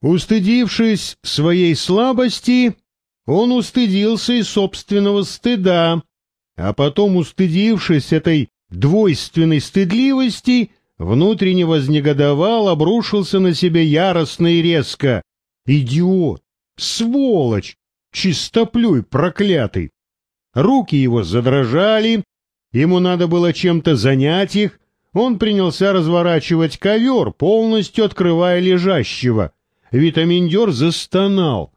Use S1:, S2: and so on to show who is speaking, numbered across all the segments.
S1: Устыдившись своей слабости, он устыдился и собственного стыда, а потом, устыдившись этой двойственной стыдливости, внутренне вознегодовал, обрушился на себя яростно и резко. «Идиот! Сволочь! Чистоплюй проклятый!» Руки его задрожали, ему надо было чем-то занять их, он принялся разворачивать ковер, полностью открывая лежащего. Витаминдер застонал.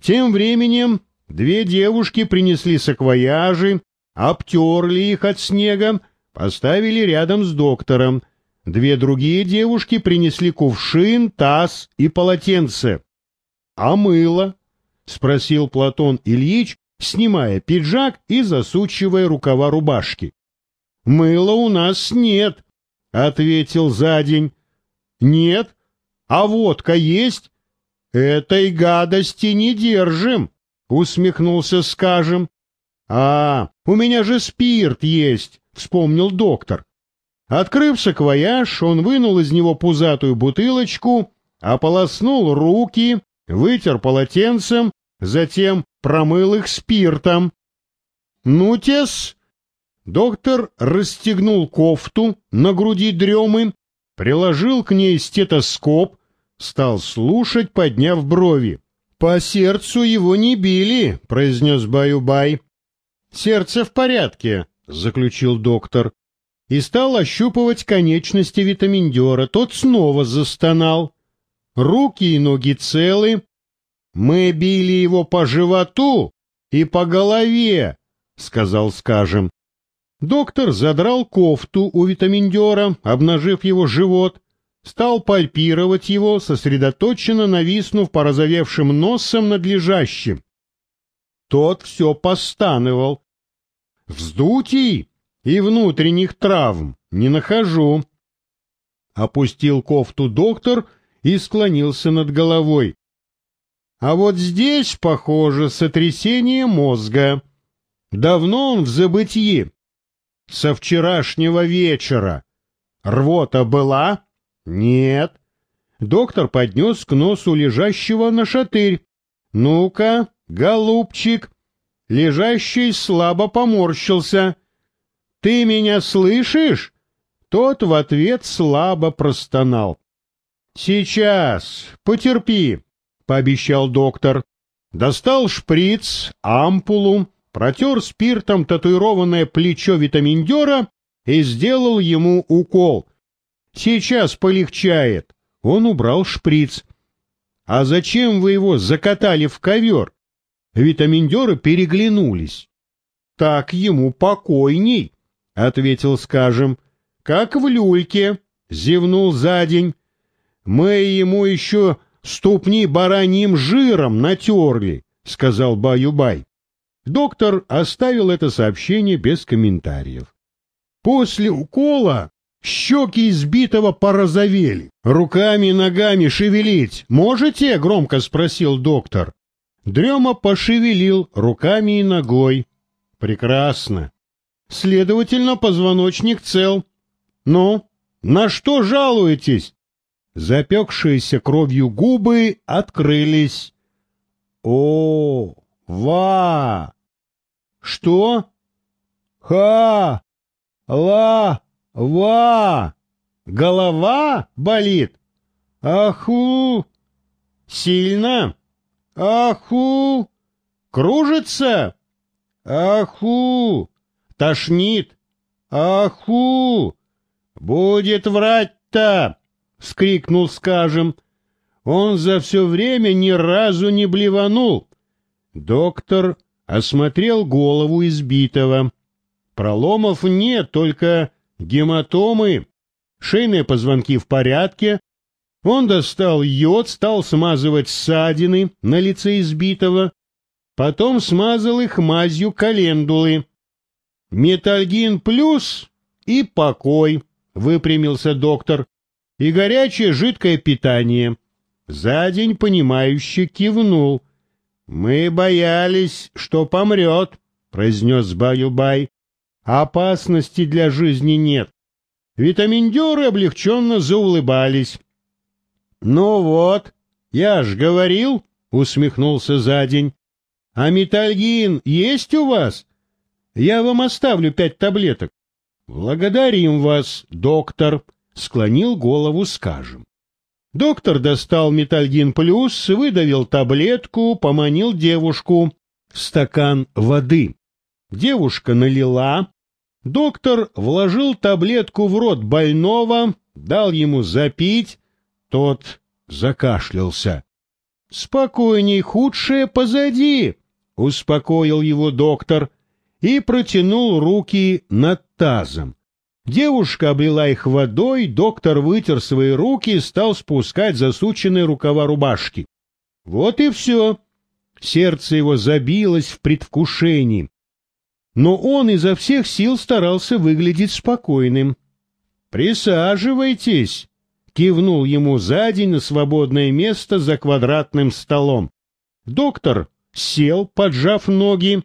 S1: Тем временем две девушки принесли саквояжи, обтерли их от снега, поставили рядом с доктором. Две другие девушки принесли кувшин, таз и полотенце. — А мыло? — спросил Платон Ильич, снимая пиджак и засучивая рукава рубашки. — Мыла у нас нет, — ответил за день. — Нет? А водка есть? — Этой гадости не держим, — усмехнулся скажем. — А, у меня же спирт есть, — вспомнил доктор. Открыв саквояж, он вынул из него пузатую бутылочку, ополоснул руки, вытер полотенцем, затем промыл их спиртом. «Ну-тес!» Доктор расстегнул кофту на груди дремы, приложил к ней стетоскоп, стал слушать, подняв брови. «По сердцу его не били», — произнес Баю-Бай. «Сердце в порядке», — заключил доктор. И стал ощупывать конечности витаминдера. Тот снова застонал. Руки и ноги целы, мы били его по животу и по голове, — сказал скажем. Доктор задрал кофту у витаминдера, обнажив его живот, стал пальпировать его, сосредоточенно нависнув порозовевшим носом над лежащим. Тот все постанывал. Вздутий и внутренних травм не нахожу. Опустил кофту доктор и склонился над головой. А вот здесь, похоже, сотрясение мозга. Давно он в забытии. Со вчерашнего вечера. Рвота была? Нет. Доктор поднес к носу лежащего на шатырь. Ну-ка, голубчик. Лежащий слабо поморщился. Ты меня слышишь? Тот в ответ слабо простонал. Сейчас, потерпи. — пообещал доктор. Достал шприц, ампулу, протер спиртом татуированное плечо витаминдера и сделал ему укол. «Сейчас полегчает». Он убрал шприц. «А зачем вы его закатали в ковер?» Витаминдеры переглянулись. «Так ему покойней», — ответил, скажем. «Как в люльке», — зевнул за день. «Мы ему еще ступни бараньим жиром натерли, — сказал Баю-Бай. Доктор оставил это сообщение без комментариев. После укола щеки избитого порозовели. «Руками и ногами шевелить можете?» — громко спросил доктор. Дрема пошевелил руками и ногой. «Прекрасно. Следовательно, позвоночник цел. Ну, на что жалуетесь?» Запекшиеся кровью губы открылись. О, ва! Что? Ха! Ла! Ва! Голова болит? Аху! Сильно? Аху! Кружится? Аху! Тошнит? Аху! Будет врать-то! — вскрикнул скажем. Он за все время ни разу не блеванул. Доктор осмотрел голову избитого. Проломов нет, только гематомы. Шейные позвонки в порядке. Он достал йод, стал смазывать ссадины на лице избитого. Потом смазал их мазью календулы. «Метальгин плюс и покой», — выпрямился доктор и горячее жидкое питание. За день понимающе кивнул. «Мы боялись, что помрет», — произнес Баю-Бай. «Опасности для жизни нет». Витаминдеры облегченно заулыбались. «Ну вот, Я ж говорил, — усмехнулся за день. — А метальгин есть у вас? Я вам оставлю пять таблеток. — Благодарим вас, доктор, — склонил голову, скажем. Доктор достал метальгин плюс, выдавил таблетку, поманил девушку в стакан воды. Девушка налила. Доктор вложил таблетку в рот больного, дал ему запить. Тот закашлялся. — Спокойней, худшее позади, — успокоил его доктор и протянул руки над тазом. Девушка облила их водой, доктор вытер свои руки и стал спускать засученные рукава рубашки. Вот и все. Сердце его забилось в предвкушении. Но он изо всех сил старался выглядеть спокойным. «Присаживайтесь», — кивнул ему за день на свободное место за квадратным столом. Доктор сел, поджав ноги.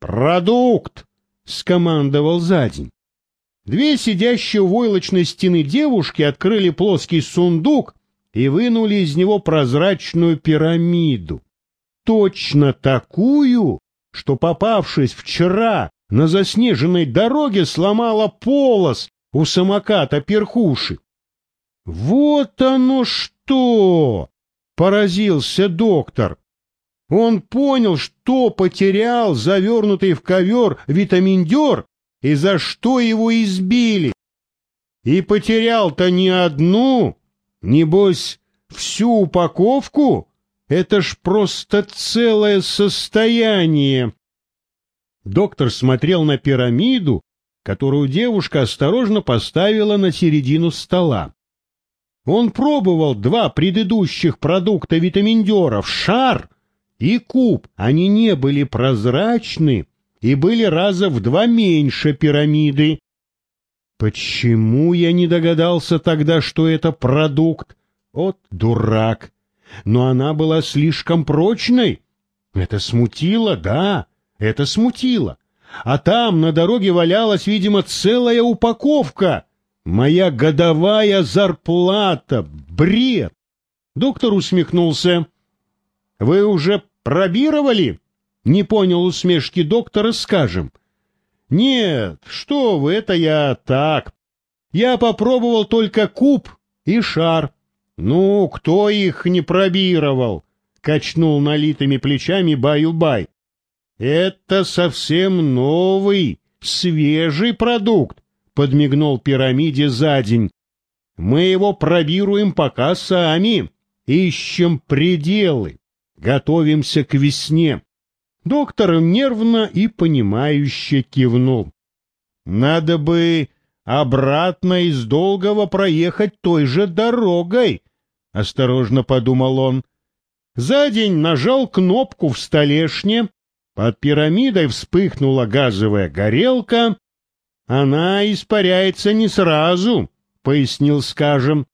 S1: «Продукт!» — скомандовал за день. Две сидящие у войлочной стены девушки открыли плоский сундук и вынули из него прозрачную пирамиду. Точно такую, что, попавшись вчера на заснеженной дороге, сломала полос у самоката перхуши. «Вот оно что!» — поразился доктор. Он понял, что потерял завернутый в ковер витаминдер и за что его избили. И потерял-то не одну, небось, всю упаковку? Это ж просто целое состояние. Доктор смотрел на пирамиду, которую девушка осторожно поставила на середину стола. Он пробовал два предыдущих продукта витаминдеров — шар и куб. Они не были прозрачны, и были раза в два меньше пирамиды. Почему я не догадался тогда, что это продукт? Вот дурак! Но она была слишком прочной. Это смутило, да, это смутило. А там на дороге валялась, видимо, целая упаковка. Моя годовая зарплата. Бред! Доктор усмехнулся. — Вы уже пробировали? Не понял усмешки доктора, скажем. Нет, что вы, это я так. Я попробовал только куб и шар. Ну, кто их не пробировал? Качнул налитыми плечами Баю-Бай. Это совсем новый, свежий продукт, подмигнул пирамиде за день. Мы его пробируем пока сами, ищем пределы, готовимся к весне. Доктор нервно и понимающе кивнул. «Надо бы обратно из Долгого проехать той же дорогой», — осторожно подумал он. За день нажал кнопку в столешне, под пирамидой вспыхнула газовая горелка. «Она испаряется не сразу», — пояснил, скажем.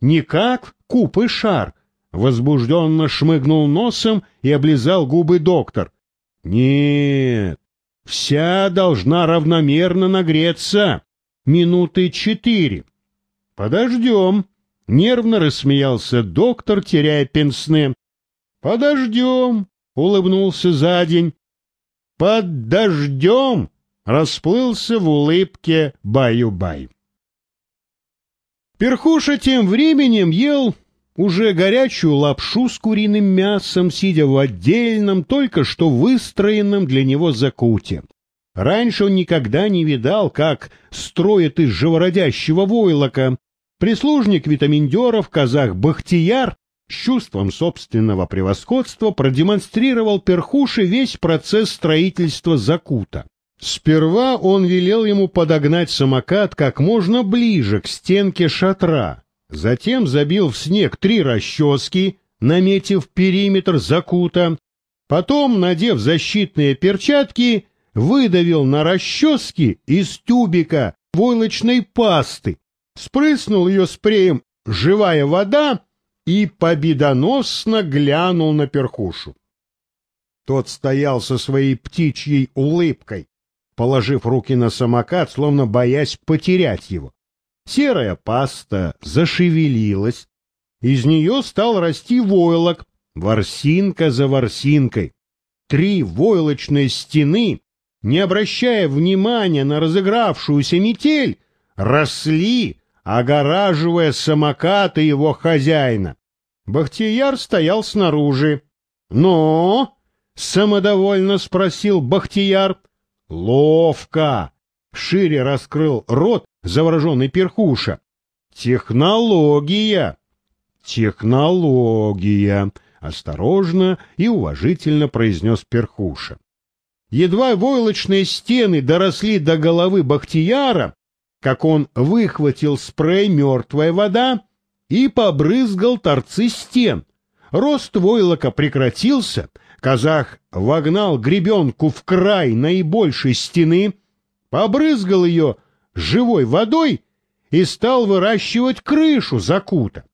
S1: «Не как куб и шар», — возбужденно шмыгнул носом и облизал губы доктор. Нет, вся должна равномерно нагреться. Минуты четыре. Подождем. Нервно рассмеялся доктор, теряя пенсне. Подождем, улыбнулся за день. Под расплылся в улыбке Баю-Бай. Перхуша тем временем ел уже горячую лапшу с куриным мясом, сидя в отдельном, только что выстроенном для него закуте. Раньше он никогда не видал, как строят из живородящего войлока. Прислужник витаминдеров, казах Бахтияр, с чувством собственного превосходства продемонстрировал перхуше весь процесс строительства закута. Сперва он велел ему подогнать самокат как можно ближе к стенке шатра, Затем забил в снег три расчески, наметив периметр закута. Потом, надев защитные перчатки, выдавил на расчески из тюбика войлочной пасты, спрыснул ее спреем «Живая вода» и победоносно глянул на перхушу. Тот стоял со своей птичьей улыбкой, положив руки на самокат, словно боясь потерять его. Серая паста зашевелилась. из нее стал расти войлок, ворсинка за ворсинкой. Три войлочные стены, не обращая внимания на разыгравшуюся метель, росли, огораживая самокаты его хозяина. Бахтияр стоял снаружи. «Но?» — самодовольно спросил Бахтияр. «Ловко!» — шире раскрыл рот завороженный перхуша. «Технология!» «Технология!» — осторожно и уважительно произнес перхуша. Едва войлочные стены доросли до головы Бахтияра, как он выхватил спрей «Мертвая вода» и побрызгал торцы стен. Рост войлока прекратился, казах вогнал гребенку в край наибольшей стены, побрызгал ее живой водой и стал выращивать крышу закута.